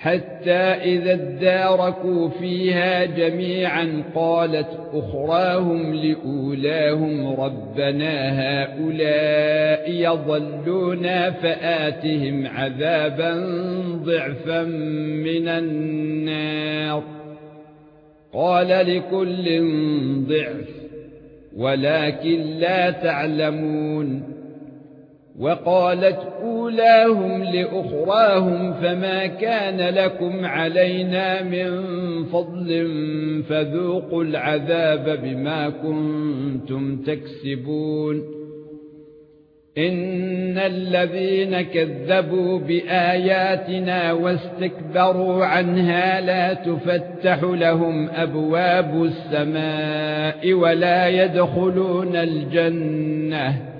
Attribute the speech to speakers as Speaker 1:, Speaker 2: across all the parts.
Speaker 1: حتى إذا اداركوا فيها جميعا قالت أخراهم لأولاهم ربنا هؤلاء يضلون فآتهم عذابا ضعفا من النار. قال لكل ضعف ولكن لا تعلمون. وقالت أولاهم لأخراهم فما كان لكم علينا من فضل فذوقوا العذاب بما كنتم تكسبون. إن الذين كذبوا بآياتنا واستكبروا عنها لا تفتح لهم أبواب السماء ولا يدخلون الجنة.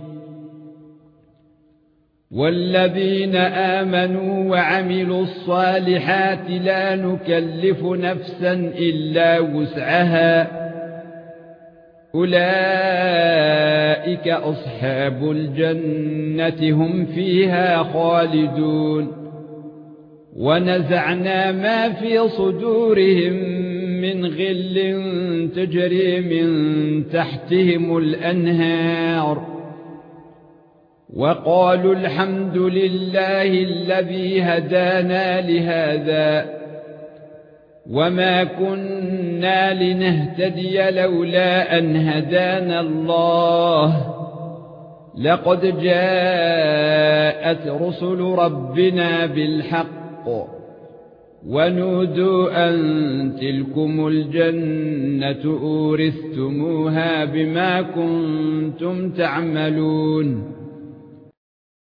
Speaker 1: والذين آمنوا وعملوا الصالحات لا نكلف نفسا إلا وسعها. أولئك أصحاب الجنة هم فيها خالدون. ونزعنا ما في صدورهم من غل تجري من تحتهم الأنهار. وقالوا الحمد لله الذي هدانا لهذا وما كنا لنهتدي لولا أن هدانا الله لقد جاءت رسل ربنا بالحق ونودوا أن تلكم الجنة أورثتموها بما كنتم تعملون